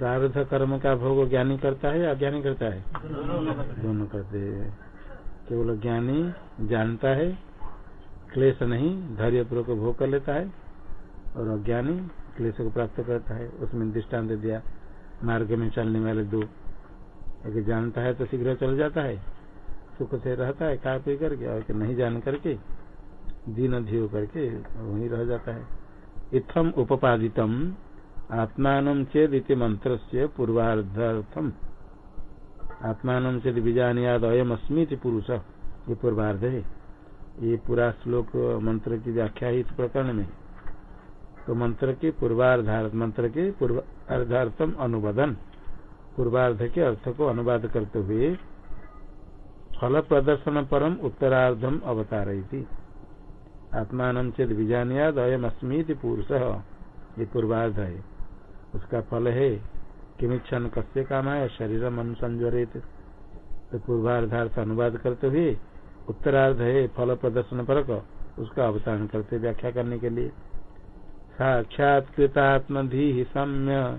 प्रारब्ध कर्म का भोग ज्ञानी करता है या अज्ञानी करता है? दोनों करते हैं। केवल ज्ञानी जानता है, क्लेश नहीं धैर्य पूर्वक भोग कर लेता है, और अज्ञानी क्लेश को प्राप्त करता है। उसमें दृष्टांत दिया, मार्ग में चलने वाले दो। एक जानता है तो शीघ्र चल जाता है, सुख से रहता है, खा पी करके, और नहीं जान करके, दीन धी करके वही रह जाता है। इथम उपादितम आत्मान चेद मंत्र से पूर्वार्धम आत्मान चेद बीजानियाद अयम अस्मित पुरुष, ये पूर्वार्ध। है ये पूरा श्लोक मंत्र की व्याख्या है इस प्रकरण में। तो मंत्र के पूर्वार्धार्थ, मंत्र के पूर्वार्धार्थम अनुवादन पूर्वार्ध के अर्थ को अनुवाद करते हुए फल प्रदर्शन परम उत्तरार्धम अवतार आत्मान चेत बीजानियाद अयम अस्मित पुरुष, ये पूर्वार्ध। है उसका फल है। किमिच्छन कस्य काम है शरीर अनुसंजरित तो पूर्वार्धार्थ अनुवाद करते हुए उत्तरार्ध है फल प्रदर्शन परक उसका अवतरण करते व्याख्या करने के लिए। साक्षात्तात्मधि सम्य।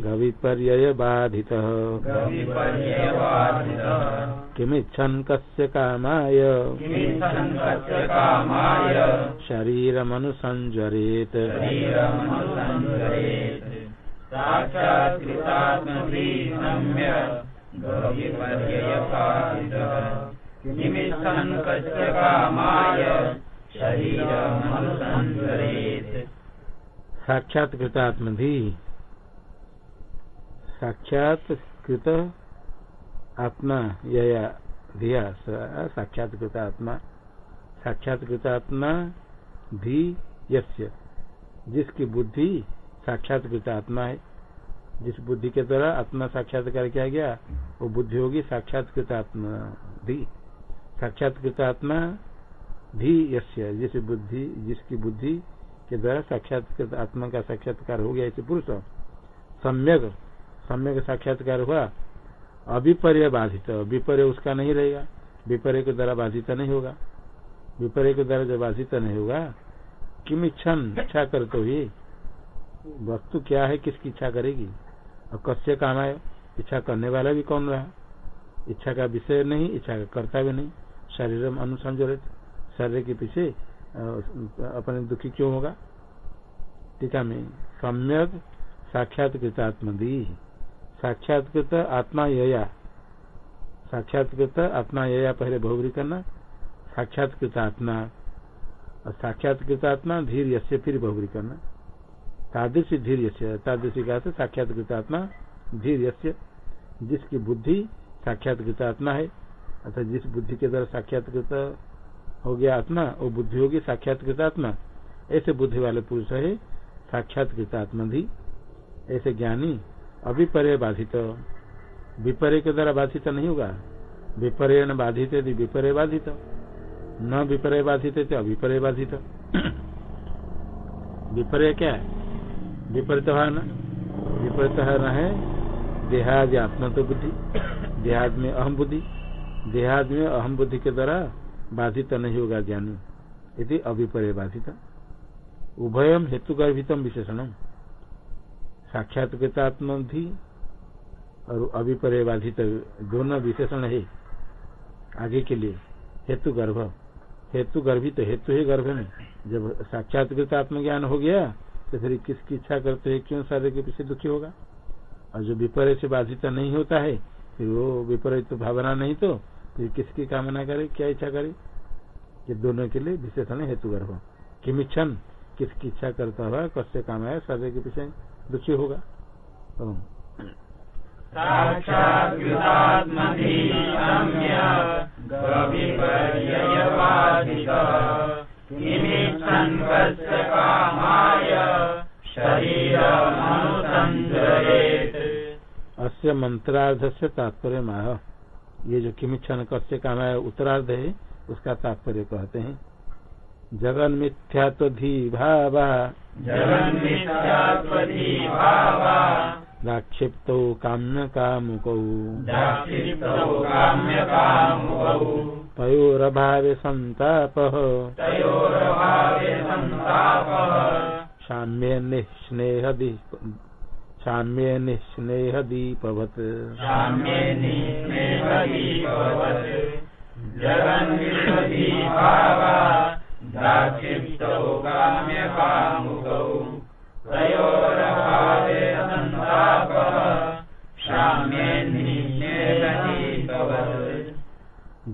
गविपर्य बाधित किमिच्छन् कस्य कामाय। शरीरमनुसञ्जरेत्। साक्षात कृतात्मधि साक्षात कृत आत्मा या धिया साक्षात्कृत आत्मा। साक्षात्कृत आत्मा धी यस्य। जिसकी बुद्धि साक्षात्कृत आत्मा है। जिस बुद्धि के द्वारा आत्मा साक्षात्कार किया गया, वो बुद्धि होगी साक्षात्कृत आत्मा धी साक्षात्कृत आत्मा धी यस्य। जिस बुद्धि, जिसकी बुद्धि के द्वारा साक्षात्कृत आत्मा का साक्षात्कार हो गया इसे पुरुष। सम्यक सम्यक साक्षात्कार हुआ। अभिपर्य बाधित, विपर्य उसका नहीं रहेगा। विपर्य के द्वारा बाधित नहीं होगा। विपर्य के द्वारा जब बाधित नहीं होगा, किम इच्छन इच्छा करते हुए वस्तु क्या है? किसकी इच्छा करेगी? और कस्य काम आए इच्छा करने वाला भी कौन रहा? इच्छा का विषय नहीं, इच्छा का कर्ता भी नहीं। शरीर अनुसंजरित। शरीर के पीछे अपने दुखी क्यों होगा? टीका में सम्यक साक्षात दी साक्षात्कृत आत्मा यया। साक्षात्कृत आत्मा यया पहले बहुबरी करना, साक्षात्कृत आत्मा और साक्षात्कृत आत्मा धीर यसे फिर बहुबरी करना। तादृशी धीर यस्य, तादृशी का साक्षात्कृत आत्मा धीर यस्य, जिसकी बुद्धि साक्षात्कृत आत्मा है, अर्थात जिस बुद्धि के द्वारा साक्षात्कृत हो गया आत्मा, वो बुद्धि होगी साक्षात्कृत आत्मा। ऐसे बुद्धि वाले पुरुष है, साक्षात्कृत आत्मा भी, ऐसे ज्ञानी अभिपर्य बाधित विपर्य के द्वारा बाधित नहीं होगा। विपर्य न बाधित यदि विपर्य बाधित न विपर्य बाधित थे अभिपर्य बाधित विपर्य क्या है? विपरीत भावना विपरीत भावना है देहाद आत्मा तो बुद्धि। देहाद में अहम बुद्धि। देहाद में अहम बुद्धि के द्वारा बाधित नहीं होगा ज्ञानी। यदि अभिपर्य बाधित उभयम हेतु गर्भितम विशेषण साक्षात्कृतात्मधि और अभिपर्य बाधित दोनों विशेषण है आगे के लिए। हेतु गर्भ। हेतु गर्भित तो हेतु ही गर्भ में जब साक्षात्कृत आत्मज्ञान हो गया तो फिर किसकी इच्छा करते है? क्यों सारे के पीछे दुखी होगा? और जो विपर्य से बाधित नहीं होता है, फिर वो विपरीत तो भावना नहीं तो फिर किसकी कामना करे? क्या इच्छा करे? ये दोनों के लिए विशेषण हेतु गर्भ। किमिच्छन, किसकी इच्छा करता हुआ कस्य काम है सारे के पीछे? दुखी होगा। अस्य मंत्रार्ध से तात्पर्य माह ये जो किमिच्छन कस्य काम है उत्तरार्ध है उसका तात्पर्य कहते हैं। जगन मिथ्यात्वधि भावा दाक्षिप्तौ काम्य कामुकौ तयोरभावे सन्तापः साम्य निस्नेह साम्य निस्नेह दीपवत निःस्नेहदीपवत्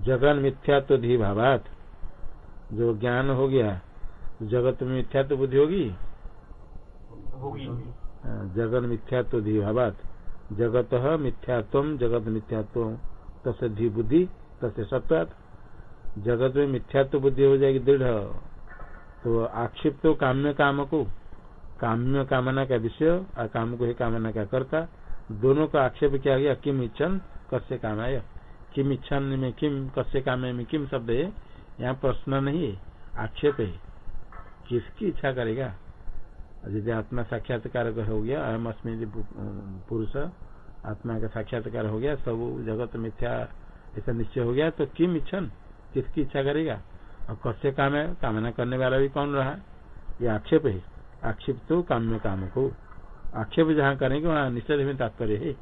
जगन मिथ्यात्व धी भावात जो ज्ञान हो गया जगत में मिथ्यात्व बुद्धि होगी? होगी जगन मिथ्यात्व धी भावात जगत मिथ्यात्व जगत मिथ्यात्व तसे धी बुद्धि तसे सत्वात जगत में मिथ्यात्व बुद्धि हो जाएगी, दृढ़ तो आक्षेप तो काम्य काम को काम्य कामना का विषय और काम को ही कामना का करता। दोनों का आक्षेप किया गया किम इच्छन, कस्य कामाय। किम इच्छन में किम, कस्य काम में किम शब्द है? यहाँ प्रश्न नहीं है, आक्षेप है। किसकी इच्छा करेगा? यदि आत्मा साक्षात्कार हो गया, अहम अस्मी पुरुष, आत्मा का साक्षात्कार हो गया, सब जगत मिथ्या, ऐसा निश्चय हो गया तो किम इच्छन? किसकी इच्छा करेगा? और कस्य काम है? कामना करने वाला भी कौन रहा ये आक्षेप है। आक्षेप तो काम्य काम को। आक्षेप जहाँ करेंगे, वहाँ निश्चय में तात्पर्य है।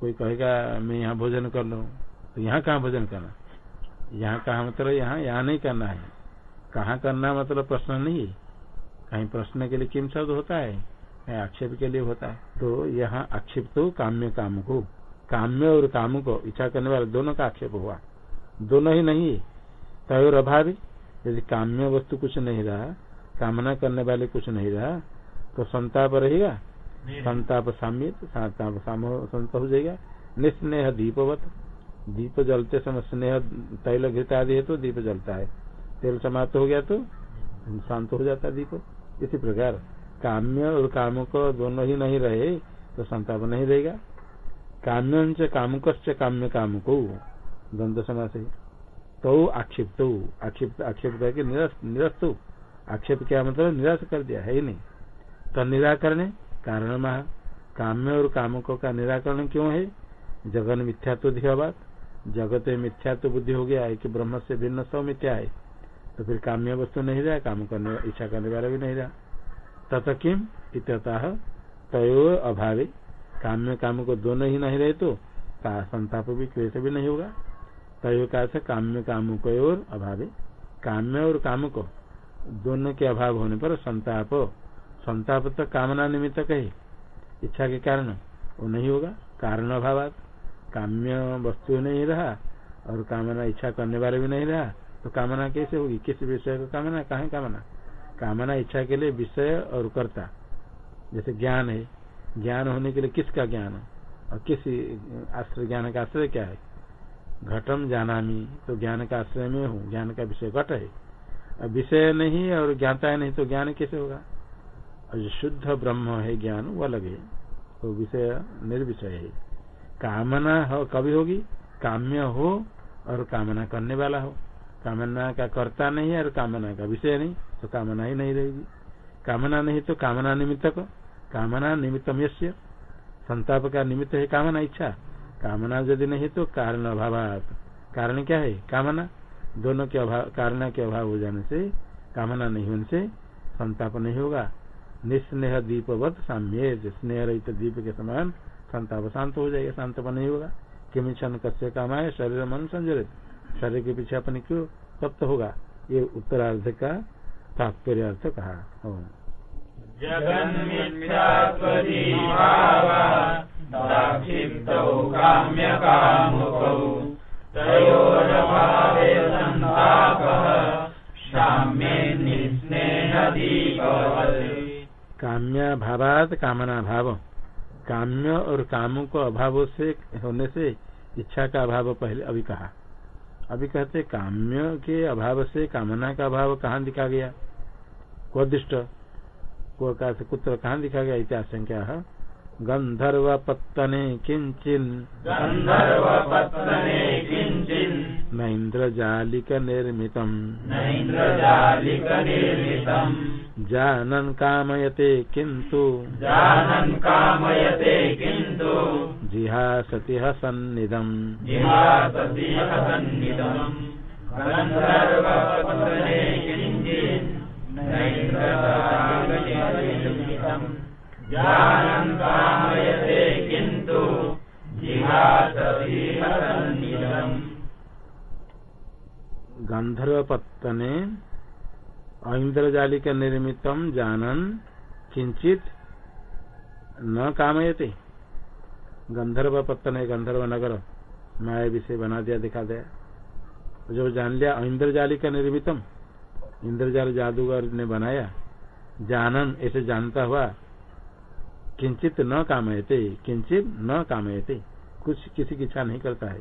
कोई कहेगा, मैं यहाँ भोजन कर लू। तो यहाँ कहाँ भोजन करना यहाँ कहा मतलब यहाँ? यहाँ नहीं करना है। कहाँ करना मतलब प्रश्न नहीं कहीं प्रश्न के लिए किम शब्द होता है? कहीं आक्षेप के लिए होता है। तो यहाँ आक्षेप तो काम्य काम को। काम्य और काम को इच्छा करने वाले दोनों का आक्षेप हुआ। दोनों ही नहीं है तयोर अभाव यदि काम्य वस्तु कुछ नहीं रहा कामना करने वाले कुछ नहीं रहा तो संताप रहेगा। संताप साम्य संताप साम संत हो जाएगा। निस्नेह दीपवत दीप जलते समय स्नेह तैल घृत आदि है तो दीप जलता है। तेल समाप्त हो गया तो शांत हो जाता है दीप। इसी प्रकार काम्य और काम को दोनों ही नहीं रहे तो संताप नहीं रहेगा। काम्य कामुक काम्य काम को द्वंद समास तो आक्षिप्त। आक्षिप्त आक्षेप करके निरस्त आक्षेप क्या मतलब निराश कर दिया, है ही नहीं। तो निराकरण कारण महा काम्य और कामुकों का निराकरण क्यों है? जगन मिथ्यात्व दिखावात जगत में मिथ्यात्व बुद्धि हो गया है कि ब्रह्म से भिन्न सब मिथ्या है। तो फिर काम्य वस्तु नहीं रहा, काम करने इच्छा करने वाला भी नहीं रहा। तथा किम? इतः तय अभावे काम्य काम को दोनों ही नहीं रहे तो का संताप भी, क्लेश भी नहीं होगा। तय का काम्य काम को और अभावे। काम्य और काम को दोनों के अभाव होने पर संताप। संताप तो कामना निमित्त कहे। इच्छा के कारण वो नहीं होगा। कारण अभाव काम्य वस्तु नहीं रहा और कामना इच्छा करने वाले भी नहीं रहा तो कामना कैसे होगी? किस विषय को कामना? कहा कामना? कामना इच्छा के लिए विषय और कर्ता। जैसे ज्ञान है ज्ञान होने के लिए किसका ज्ञान? और किस आश्रय ज्ञान का आश्रय क्या है? घटम जानामी तो ज्ञान का आश्रय में हूँ, ज्ञान का विषय घट है। विषय नहीं और ज्ञाता है नहीं तो ज्ञान कैसे होगा? और जो शुद्ध ब्रह्म है, ज्ञान वो अलग है। तो विषय निर्विषय है। कामना हो, कभी होगी? काम्य हो और कामना करने वाला हो। कामना का कर्ता नहीं और कामना का विषय नहीं तो कामना ही नहीं रहेगी। कामना नहीं तो कामना निमित्त को कामना निमित्तम यश्य संताप का निमित्त है कामना, इच्छा। कामना यदि नहीं तो कारण अभाव कारण क्या है? कामना। दोनों के अभाव, कारण के अभाव हो जाने से, कामना नहीं होने से संताप नहीं होगा। निस्नेह दीपवत साम्य। स्नेह रहित दीप के समान संताप शांत हो जाएगा, शांत नहीं होगा। किम क्षण कस्य कामाए शरीर मन संजरित। शरीर के पीछे अपने क्यों तप्त होगा। ये उत्तरार्ध का तात्पर्य अर्थ कहा काम्या भावात कामना भाव काम्य और कामों को अभाव से होने से इच्छा का अभाव पहले अभी कहा। अभी कहते काम्य के अभाव से कामना का अभाव कहाँ दिखा गया? को दृष्ट को कुत्र कहाँ दिखा गया? इतिहास संख्या है। गंधर्व पत्तने किंचिन। गंधर्व पत्तने किंचिन। न इंद्रजालिक निर्मितम न इंद्रजालिक निर्मितम जानन कामयते किंतु जानन कामयते किंतु जिहासति हसन्निधम जिहासति हसन्निधम गंधर्व पत्तने किंचिन पत्तने ऐन्द्रजालिक निर्मितम जानन किंचित न कामयते गंधर्व पत्तन गंधर्व नगर माया विषय बना दिया दिखा दिया जो जान लिया इंद्रजाली का निर्मितम इंद्रजाल जादूगर ने बनाया। जानन ऐसे जानता हुआ किंचित न कामयते किंचित न कामयते कुछ किसी की इच्छा नहीं करता है।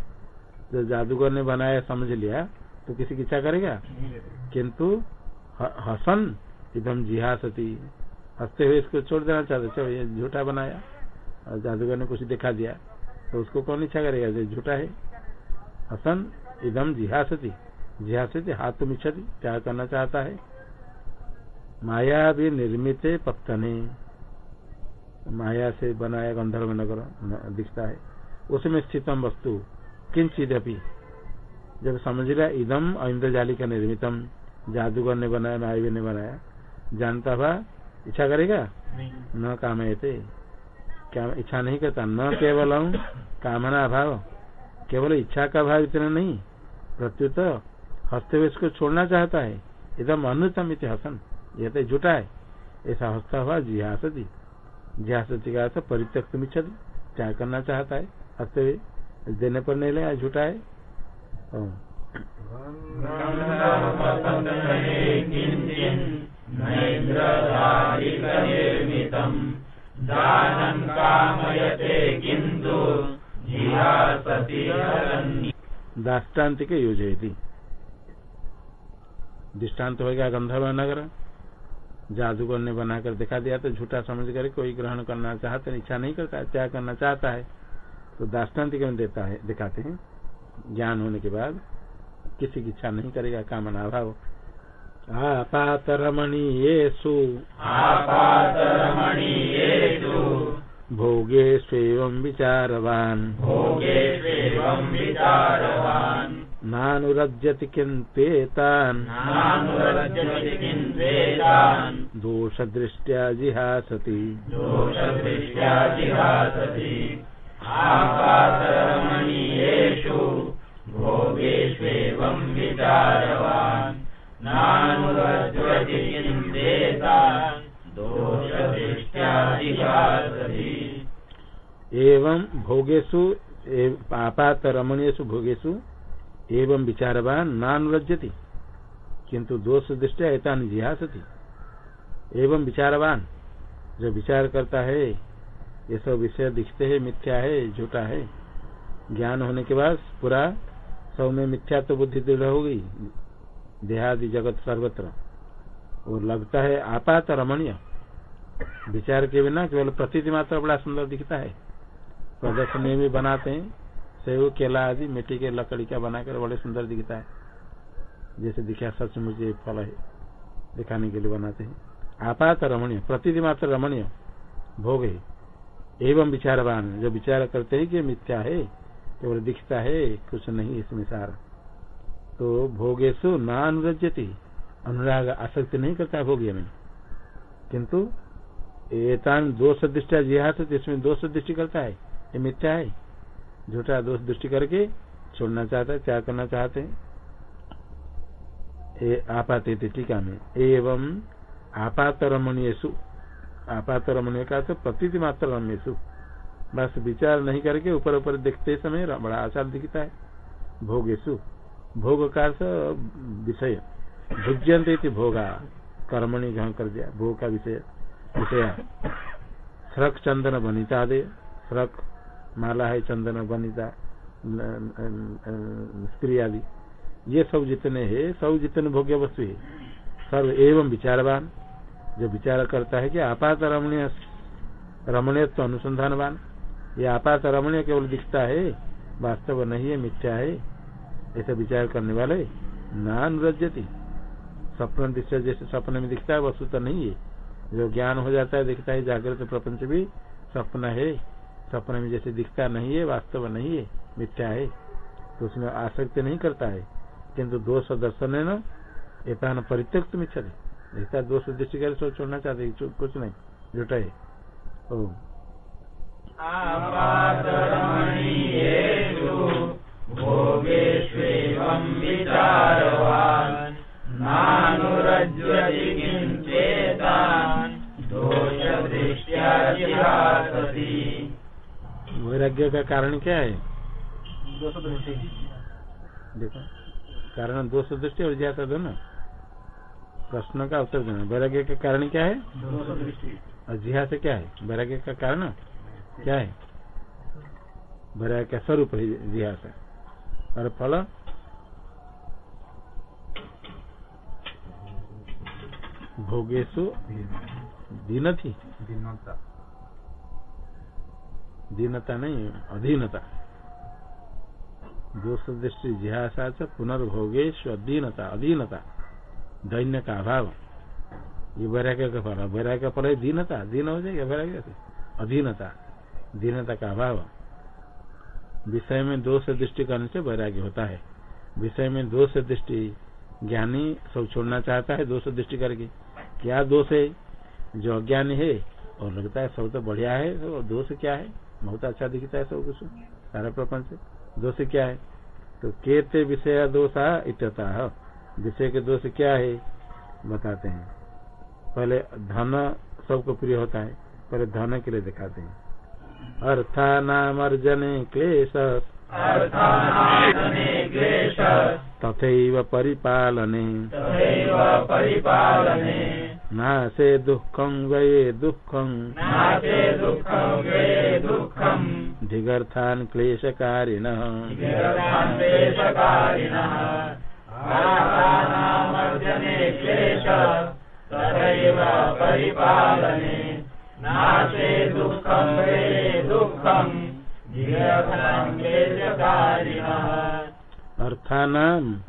जो जादूगर ने बनाया समझ लिया तो किसी की इच्छा करेगा? किंतु हसन एकदम जिहासती हँसते हुए इसको छोड़ देना चाहते चलो ये झूठा बनाया। और जादूगर ने कुछ दिखा दिया तो उसको कौन इच्छा करेगा? जो झूठा है। हसन इदम जिहासती। जिहासती हाथ तो मिच्छती क्या करना चाहता है? माया भी निर्मित पत्तने माया से बनाया गंधर्व नगर दिखता है। उसमें स्थितम वस्तु किंचित अभी जब समझ लिया इदम इंद्रजाली का निर्मितम जादूगर ने बनाया मायावी ने बनाया। जानता हुआ इच्छा करेगा? न काम थे क्या इच्छा नहीं करता? न केवल कामना अभाव केवल इच्छा का भाव इतना नहीं। प्रत्युत हस्ते हुए इसको छोड़ना चाहता है। एकदम अनुतम हसन। यह तो झूठा है। ऐसा हस्ता हुआ जिहासती। जिहासती का अर्थ परित्यक्त मिच्छति। क्या करना चाहता है? हस्ते हुए देने पर नहीं ले झूठा है। दाष्टान्त के योजयती। दृष्टांत हो गया गंधर्व नगर। जादूगर ने बनाकर दिखा दिया तो झूठा समझ कर कोई ग्रहण करना चाहते इच्छा नहीं करता क्या करना चाहता है? तो दाष्टान्त में देता है दिखाते हैं। ज्ञान होने के बाद किसी की इच्छा नहीं करेगा कामना अभाव आपात रमणीयेषु भोगे स्वेवं विचारवान्। नानुरज्यति किन्तेतान् दोषदृष्ट्या जिहासति। एवं भोगेशु आपात रमणीयु भोगेशु एवं विचारवान नानुरज्यति किंतु दोष दृष्टि ऐसा जिहासती। एवं विचारवान, जो विचार करता है, ये सब विषय दिखते हैं, मिथ्या है, झूठा है। ज्ञान होने के बाद पूरा सब में मिथ्या तो बुद्धि दृढ़ हो गई, देहादि जगत सर्वत्र। और लगता है आपात रमणीय। विचार के बिना केवल प्रतीति मात्र बड़ा सुंदर दिखता है। प्रदर्शनी भी बनाते हैं। सेव केला आदि, मिट्टी के लकड़ी का बनाकर बड़े सुंदर दिखता है। जैसे दिखा सच मुझे फल है, दिखाने के लिए बनाते हैं। आपात रमणीय, प्रतिदिन मात्र रमणीय, भोग है। एवं विचारवान, जो विचार करते हैं कि मिथ्या है केवल दिखता है, कुछ नहीं इसमें सार। तो भोगेशु न अनुरजती अनुराग आसक्ति नहीं करता भोग्य में किंतु, एतान दोष दृष्टि जिहास इसमें दोष दृष्टि करता है, ये मिथ्या है। झूठा दोष दृष्टि करके छोड़ना चाहता है क्या करना चाहते हैं। आपाते टीका में। एवं आपात रमणीयसु आपात रमणीय का तो प्रतीति मात्र रमेशु बस विचार नहीं करके ऊपर ऊपर देखते समय बड़ा आचार दिखता है। भोगेशु भोग का विषय। भुज्यंत भोगा। कर्मणि ग्रहण कर दिया। भोग का विषय विषय। श्रक चंदन बनिता दे श्रक माला है, चंदन बनिता स्त्री आदि। ये सब जितने है, सब जितने भोग्य वस्तु है। सर्व एवं विचारवान। जो विचार करता है कि आपात रमणीय रमणीय तो अनुसंधानवान। ये आपात रमणीय केवल दिखता है, वास्तव नहीं है, मिथ्या है। ऐसा विचार करने वाले नानुरजती स्वप्न दृश्य जैसे स्वप्न में दिखता है, वस्तु तो नहीं है। जो ज्ञान हो जाता है, दिखता है, जागृत प्रपंच भी सपना है। स्वप्न में जैसे दिखता नहीं है, वास्तव नहीं है, मिथ्या है। तो उसमें आसक्ति नहीं करता है। किंतु दोष दर्शन है न एतान परित्यक्त मिच्छा ऐसा दोष दृष्टि कर सोच छोड़ना चाहते कुछ नहीं ओ। आपातरमणीयेषु भोगेष्वेवं विचारवान् नानुरज्वति वैराग्य का कारण क्या है? देखो कारण दोष दृष्टि और ज्ञाता दोनों। प्रश्न का उत्तर देना। वैराग्य का कारण क्या है? और जिहा से क्या है? वैराग्य का कारण क्या है? वैराग्य का स्वरूप है जिहा से और फल? भोगेशु दीन थी दीनता। नहीं, अधीनता। दोष दृष्टि जिहासा से पुनर्भोगेश अधीनता अधीनता दैन्य का अभाव। ये वैराग्य का फल वैराग्य का फल है दीनता। दीन हो जाएगा वैराग्य से। अधीनता, दीनता का अभाव। विषय में दोष दृष्टि करने से वैराग्य होता है। विषय में दोष दृष्टि ज्ञानी सब छोड़ना चाहता है दोष दृष्टि करके। क्या दोष है? जो अज्ञानी है और लगता है सब तो बढ़िया है तो दोष क्या है? बहुत अच्छा दिखता है सब कुछ। सारा प्रपंच। दोष क्या है? तो केते विषय दोषा इत्यता विषय के दोष क्या है? बताते हैं। पहले धन सबको प्रिय होता है पहले धन के लिए दिखाते हैं। अर्थानामर्जने नाम अर्थानाशने क्लेश। तथैव परिपालने। परिपालने। नाशे दुःखं व्यये दुःखं। नाशे दुःखं धिगर्थान् अर्थानामर्जने क्लेश अर्थानाम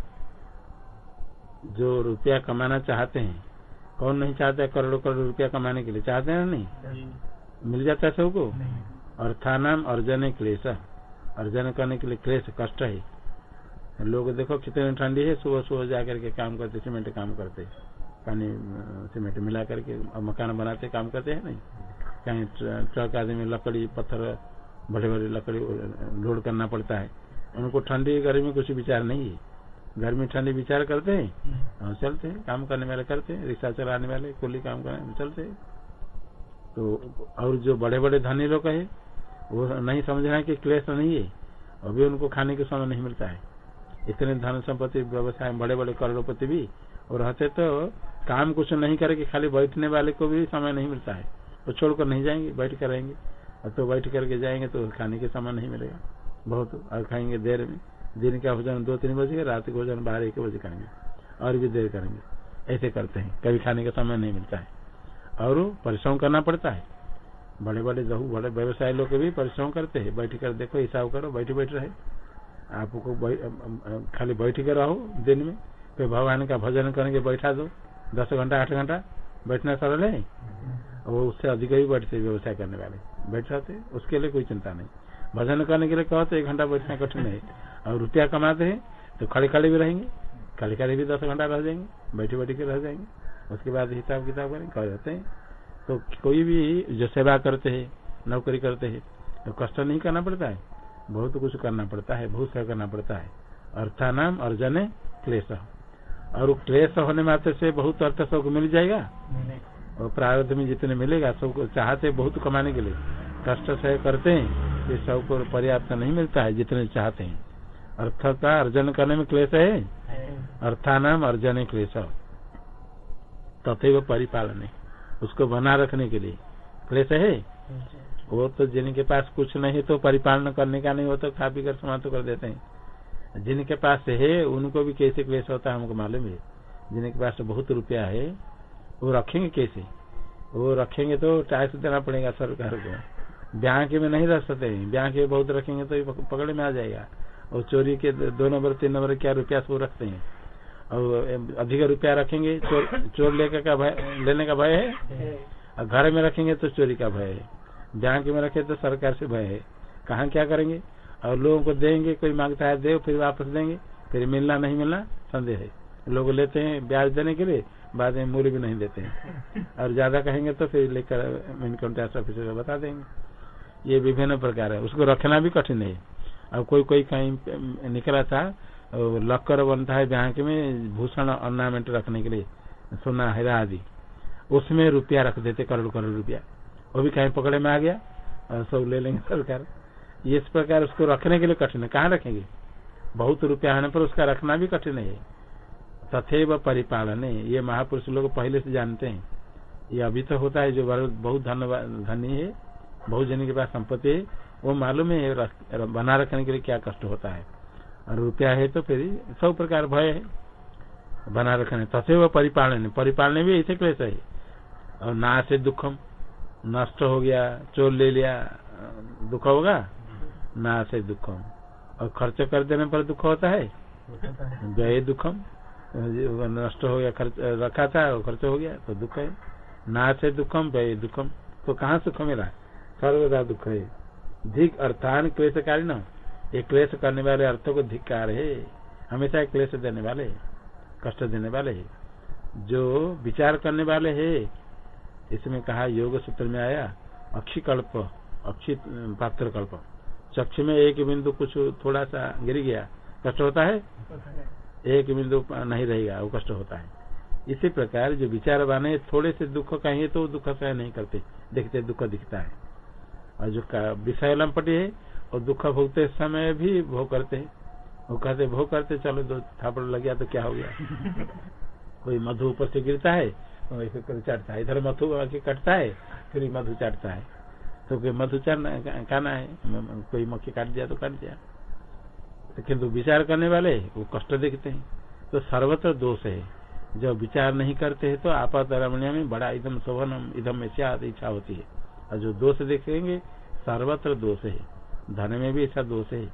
जो रुपया कमाना चाहते हैं कौन नहीं चाहता है करोड़ों करोड़ रुपया कमाने के लिए? चाहते हैं नहीं? मिल जाता है सबको? अर्थानाम अर्जन क्लेश। अर्जन करने के लिए क्लेश कष्ट है। लोग देखो कितनी ठंडी है, सुबह सुबह जा करके काम करते, सीमेंट काम करते। पानी, सीमेंट मिला करके मकान बनाते, काम करते हैं नहीं? कहीं ट्रक आदि में लकड़ी, पत्थर बड़े बड़े लकड़ी लोड करना पड़ता है। उनको ठंडी गर्मी कुछ विचार नहीं है। गर्मी ठंडी विचार करते हैं, और चलते हैं, काम करने वाले करते हैं, रिक्शा चलाने वाले, कुली काम करने चलते हैं। तो और जो बड़े बड़े धनी लोग है वो नहीं समझ रहे हैं कि क्लेश नहीं है। अभी उनको खाने के समय नहीं मिलता है। इतने धन संपत्ति, व्यवसाय बड़े बड़े करोड़पति भी, और रहते तो काम कुछ नहीं करके खाली बैठने वाले को भी समय नहीं मिलता है। वो छोड़कर नहीं जाएँगे, बैठ कर रहेंगे। और तो बैठ करके जाएँगे तो खाने के समय नहीं मिलेगा। बहुत, और खाएँगे देर में। दिन का भोजन दो तीन बजे, रात का भोजन बारह, एक बजे करेंगे, और भी देर करेंगे। ऐसे करते हैं। कभी खाने का समय नहीं मिलता है। और परिश्रम करना पड़ता है। बड़े बड़े लहू बड़े व्यवसाय लोग भी परिश्रम करते हैं। बैठ कर देखो, हिसाब करो, बैठ बैठ रहे। आपको खाली बैठ कर रहो दिन में। फिर भगवान का भजन करके बैठा दो। दस घंटा, आठ घंटा बैठना सरल है? और उससे अधिक ही बैठते व्यवसाय करने वाले। बैठ रहते उसके लिए कोई चिंता नहीं। भजन करने के लिए कहो तो एक घंटा बैठना कठिन है। और रुपया कमाते हैं तो खड़े खड़े भी रहेंगे। खड़े खड़े भी दस घंटा रह जाएँगे बैठे बैठे के रह जाएँगे। उसके बाद हिसाब किताब करेंगे कर रहते हैं तो कोई भी जो सेवा करते हैं नौकरी करते हैं तो कष्ट नहीं करना पड़ता है। बहुत कुछ करना पड़ता है बहुत सा करना पड़ता है। अर्थानाम अर्जन क्लेश। और क्लेश होने मात्र से बहुत अर्थ सबको मिल जाएगा। और प्रारब्ध में जितने मिलेगा सबको चाहते बहुत कमाने के लिए। कष्ट से करते हैं ये सबको पर्याप्त नहीं मिलता है जितने चाहते हैं। अर्थ का अर्जन करने में क्लेश है। अर्थानाम अर्जन क्लेश। तथे परिपालन। उसको बना रखने के लिए। क्लेश है? वो तो जिनके पास कुछ नहीं तो परिपालन करने का नहीं हो तो खा पी कर समाप्त कर देते हैं। जिनके पास है उनको भी कैसे क्लेश होता है हमको मालूम है। जिनके पास बहुत रुपया है वो रखेंगे कैसे? वो रखेंगे तो टैक्स देना पड़ेगा सरकार को। बैंक में नहीं रख सकते बैंक में बहुत रखेंगे तो पकड़े में आ जाएगा। और चोरी के दो नंबर तीन नंबर क्या रुपया सब रखते हैं? और अधिक रुपया रखेंगे, चोर चोर लेकर का भय, लेने का भय है? और घर में रखेंगे तो चोरी का भय है। बैंक में रखे तो सरकार से भय है। कहाँ क्या करेंगे? और लोगों को देंगे, कोई माँगता है दे फिर वापस देंगे। फिर मिलना, नहीं मिलना, संदेह है। लोग लेते हैं ब्याज देने के लिए, बाद में मूल्य भी नहीं देते हैं। और ज़्यादा कहेंगे तो फिर लेकर इनकम टैक्स ऑफिसर को बता देंगे। ये विभिन्न प्रकार है। उसको रखना भी कठिन है। और कोई कोई कहीं निकला था लक्कर बनता है बैंक में भूषण ऑर्नामेंट रखने के लिए, सोना हेरा आदि उसमें रुपया रख देते, करोड़ करोड़ रुपया। वो भी कहीं पकड़े में आ गया और सब ले लेंगे सरकार। इस प्रकार उसको रखने के लिए कठिन है। कहाँ रखेंगे? बहुत रुपया आने पर उसका रखना भी कठिन है। तथेव परिपालन, ये महापुरुष लोग पहले से जानते हैं। ये अभी तो होता है, जो बहुत धनी है, बहुत जन के पास संपत्ति है, वो मालूम है बना रखने के लिए क्या कष्ट होता है। और रुपया है तो फिर सब प्रकार भय है। बना रखने तथे परिपालन परिपालन भी ऐसे क्लेश है। और ना से दुखम, नष्ट हो गया, चोर ले लिया, दुख होगा? ना से दुखम। और खर्च कर देने पर दुख होता है? गए दुखम। नष्ट हो गया, खर्च, रखा था और खर्च हो गया तो दुख है। ना से दुखम, व्यय दुखम। तो कहाँ सुख मिला? सर्वदा दुख है। धिक अर्थान क्लेशकारी न ये क्लेश करने वाले अर्थों को धिक्कार है, हमेशा क्लेश देने वाले, कष्ट देने वाले है। जो विचार करने वाले है, इसमें कहा योग सूत्र में आया, अक्षी कल्प, अक्षी पात्र कल्प। चक्ष में एक बिंदु कुछ थोड़ा सा गिर गया, कष्ट होता है? एक बिंदु नहीं रहेगा, वो कष्ट होता है। इसी प्रकार जो विचार बने, थोड़े से दुख कहेंगे तो दुख सह नहीं करते, देखते दुख दिखता है। और जो विषय लंपटी है और दुख भोगते समय भी भोग करते हैं। वो कहते भोग करते चलो दो थापड़ लग गया तो क्या हो गया? कोई मधु ऊपर से गिरता है वैसे चढ़ता है। इधर मधु आके कटता है फिर मधु चढ़ता है। तो कोई मधु चढ़ना खाना है कोई मक्खी काट दिया तो काट दिया। तो किन्तु विचार करने वाले वो कष्ट देखते हैं। तो सर्वत्र दोष है। जब विचार नहीं करते हैं तो आपात रमणिया में बड़ा एकदम शोभन इधम इच्छा होती है। और जो दोष देखेंगे सर्वत्र दोष है। धन में भी ऐसा दोष है।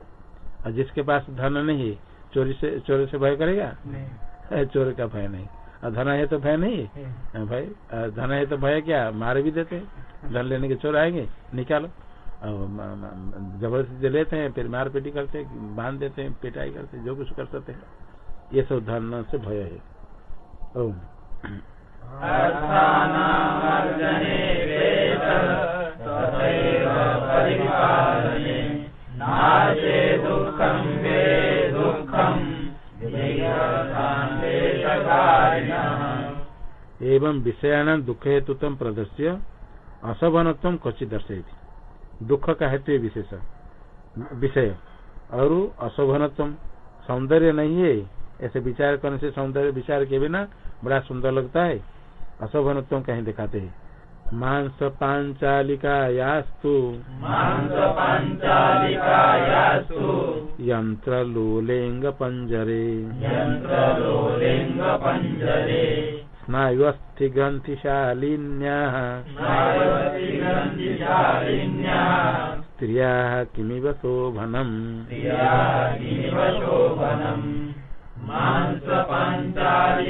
और जिसके पास धन नहीं है चोरी से चोरी से भय करेगा? चोरी का भय नहीं। और धन है तो भय नहीं? है। भाई धन है तो भय क्या? मार भी देते धन लेने के चोर आएँगे निकालो। ज़बरदस्ती लेते हैं फिर मार पेटी करते बाँध देते हैं पिटाई करते जो कुछ कर सकते हैं। ये सब धन से भय है। ओम। एवं विषयान दुख। हेतु प्रदर्श्य असभनत्व क्वचि दर्शेगी दुख का हेतु विशेष? विषय। और अशोभनत्व सौंदर्य नहीं है। ऐसे विचार करने से सौंदर्य विचार के बिना बड़ा सुंदर लगता है। अशोभनत्व कहीं दिखाते हैं। मांस पांचालिकायास्तु यंत्र लोलेंग पंजरे यंत्र लोलेंग पंजरे स्नायुस्थि ग्रंथिशालिन्या स्त्रिया किमिव शोभनम। मांस पांचालिकायास्तु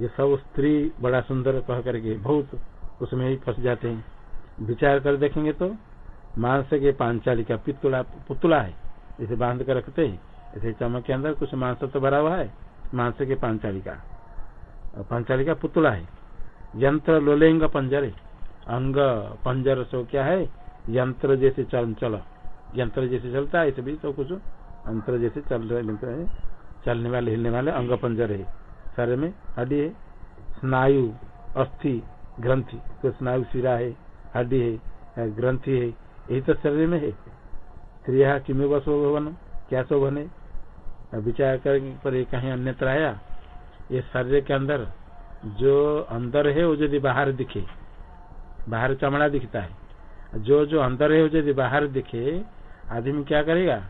ये सब स्त्री बड़ा सुंदर कह करके बहुत उसमें ही फंस जाते हैं। विचार कर देखेंगे तो मांस के पांचालिका पितुला, पुतला है, इसे बाँध कर रखते हैं। इसे चमक के अंदर कुछ मांस तो भरा हुआ है, मांस के पांचालिका पांचालिका पुतला है। यंत्र लोलेंग पंजरे अंग, पंजर सो क्या है? यंत्र जैसे चंचल यंत्र जैसे चलता है, ऐसे भी तो कुछ अंतर जैसे चल रहे चलने वाले, हिलने वाले अंग, पंजर है। शरीर में हड्डी है। स्नायु, अस्थि, ग्रंथि। तो स्नायु सिरा है, हड्डी है ग्रंथि है। यही तो शरीर में है। स्त्रिया किमेव शोभन क्या शोभन है? विचार करने पर ये कहीं अन्यत्र आया। ये शरीर के अंदर, जो अंदर है, वो यदि बाहर दिखे बाहर चमड़ा दिखता है। जो जो अंदर है यदि बाहर दिखे आदमी क्या करेगा?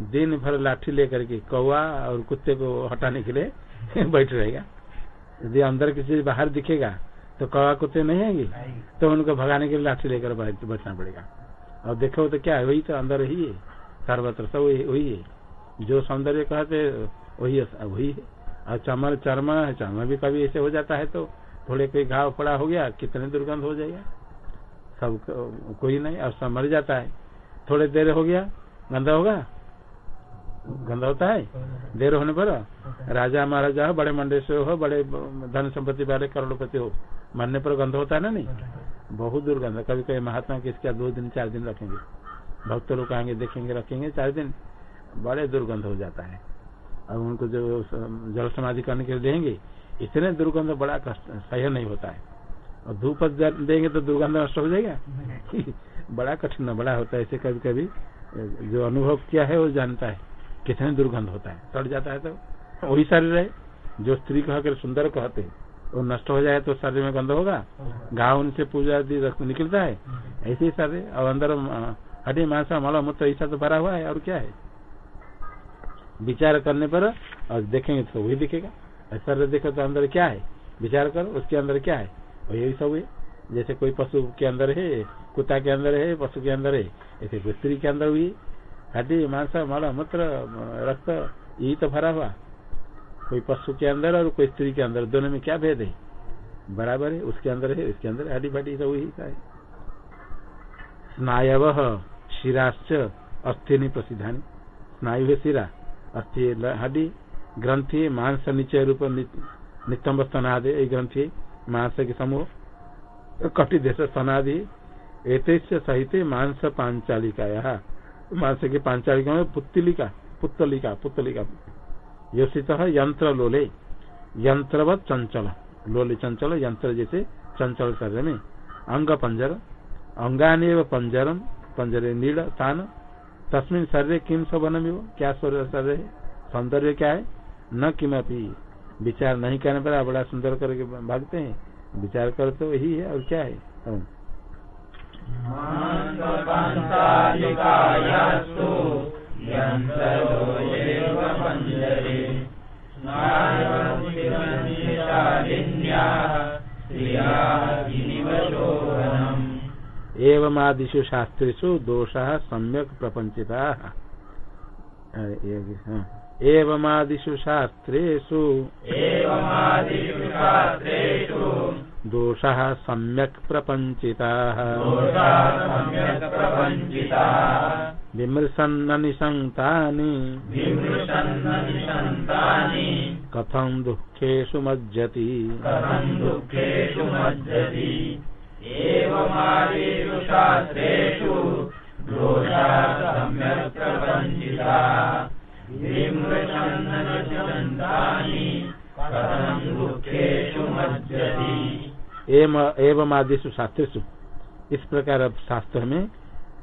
दिन भर लाठी लेकर के कौआ और कुत्ते को हटाने के लिए बैठ रहेगा। यदि अंदर किसी बाहर दिखेगा तो कौवा कुत्ते नहीं आएँगे? तो उनको भगाने के लिए लाठी लेकर बैठना पड़ेगा। और देखो तो क्या है वही तो अंदर ही है। सर्वत्र सब वही है। जो सौंदर्य कहते वही वही है। और चमर चर्म चर्म भी कभी ऐसे हो जाता है तो थोड़े कोई घाव पड़ा हो गया, कितने दुर्गंध हो जाएगा? सब कोई नहीं सब मर जाता है। थोड़े देर हो गया, गंदा होगा? गंदा होता है? देर होने पर राजा महाराजा हो, बड़े मंडे से हो, बड़े धन संपत्ति वाले करोड़पति हो, मरने पर गंध होता है ना नहीं? बहुत दुर्गंध कभी कभी महात्मा किसका दो दिन, चार दिन रखेंगे। भक्त लोग आएँगे, देखेंगे, रखेंगे, चार दिन, बड़े दुर्गंध हो जाता है। अब उनको जो जल समाधि करने के लिए देंगे इतने दुर्गंध बड़ा सह्य नहीं होता है। और धूप देंगे तो दुर्गंध नष्ट हो जाएगा? बड़ा कठिन बड़ा होता है ऐसे कभी कभी जो अनुभव किया है वो जानता है, कितने दुर्गंध होता है। सड़ जाता है तो वही शरीर है, जो स्त्री कहकर सुंदर कहते हैं। वो नष्ट हो जाए तो शरीर में गंध होगा। घाव उनसे पूजा रक्त निकलता है। ऐसे ही शरीर, और अंदर हड्डी, मांसा, मल, मूत्र ऐसा तो भरा हुआ है, और क्या है? विचार करने पर, और देखेंगे तो वही दिखेगा। ऐसा देखो तो अंदर क्या है? विचार करो, उसके अंदर क्या है? वही सब है। जैसे कोई पशु के अंदर है, कुत्ता के अंदर है, पशु के अंदर है, ऐसे स्त्री के अंदर हुई हड्डी, मांस, मल, मूत्र, रक्त यही तो भरा हुआ। कोई पशु के अंदर और कोई स्त्री के अंदर, दोनों में क्या भेद है? बराबर है, उसके अंदर है, उसके अंदर हड्डी फटी सब का है। स्नायव शिराश्च अस्थि प्रसिद्धानी। स्नायु है शिरा अस्थि हड्डी। ग्रंथि, मांस निचय रूप नितंब स्तनादि ये ग्रंथि मांस के समूह। कटि देश स्तनादि एक सहित मांस पांचालिका मांस की पांचालिका में पुत्तलिका पुत्तलिका पुत्तलिका। योषित यंत्र लोले यंत्रवत चंचल लोले चंचल यंत्र जैसे चंचल शरीर में अंग पंजर अंगानी पंजरम, पंजरे नील स्थान तस्मिन शरीर किम सबनम क्या शरीर है सौंदर्य क्या है? न किमपी विचार नहीं करने पर बड़ा सुंदर करके भागते हैं। विचार कर तो यही है और क्या है? एवमादिषु शास्त्रेषु दोषा सम्यक प्रपंचिता एवमादिषु शास्त्रेषु। दोषः सम्यक् प्रपञ्चिताः। विमृशन्ननिशङ्क्तानि कथं दुःखेषु मज्जति। दोषः सम्यक् प्रपञ्चिताः। एवं आदिशु शास्त्रु इस प्रकार अब शास्त्र में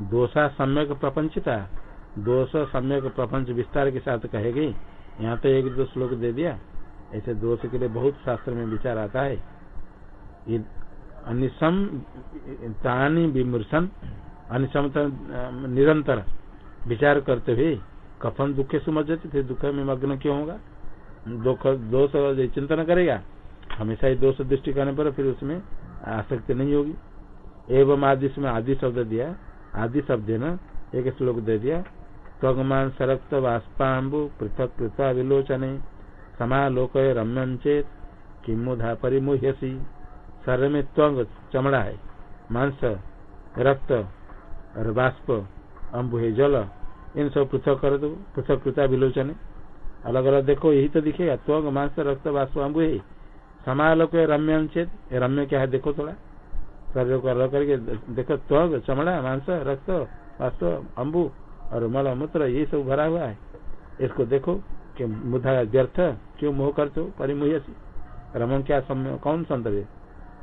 दोषा सम्यक प्रपंचता, दोष सम्यक प्रपंच विस्तार के साथ कहे कहेगी यहाँ तो एक दो श्लोक दे दिया। ऐसे दोष के लिए बहुत शास्त्र में विचार आता है। अनिशम, तानी विमर्शन अनिशम निरंतर विचार करते हुए कफन दुखे सुमजती फिर दुख में मग्न क्यों होगा? दुख दोष चिंतन करेगा? हमेशा ही दोष दृष्टि करने पर फिर उसमें आसक्ति नहीं होगी। एवं आदि में आदि शब्द दिया, आदि शब्द न, एक श्लोक दे दिया, त्वगमान सरक्त वाष्पाबु पृथक पृथा विलोचने समालोक रम्यम चेत किमुधा परिमुह्यसी। सर में त्वंग चमड़ा है, मांस, रक्त, और बाष्प अम्बु है जल। इन सब पृथक कर दो, पृथक कृता विलोचन। अलग अलग देखो, यही तो दिखेगा त्वग मांस रक्त वास्तव है। समालोक रम्य अनुच्छेद रम्य क्या है देखो थोड़ा। शरीर को अलग करके देखो, त्वग, चमड़ा, मांस, रक्त वास्तव अम्बु और मल, मूत्र, ये सब भरा हुआ है। इसको देखो कि मुधा व्यर्थ, क्यों मोह करते हो? परिमुह रमन क्या समय, कौन संतव्य?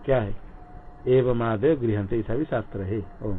क्या है? एवं महादेव गृहंत ऐसा भी शास्त्र है। ओम।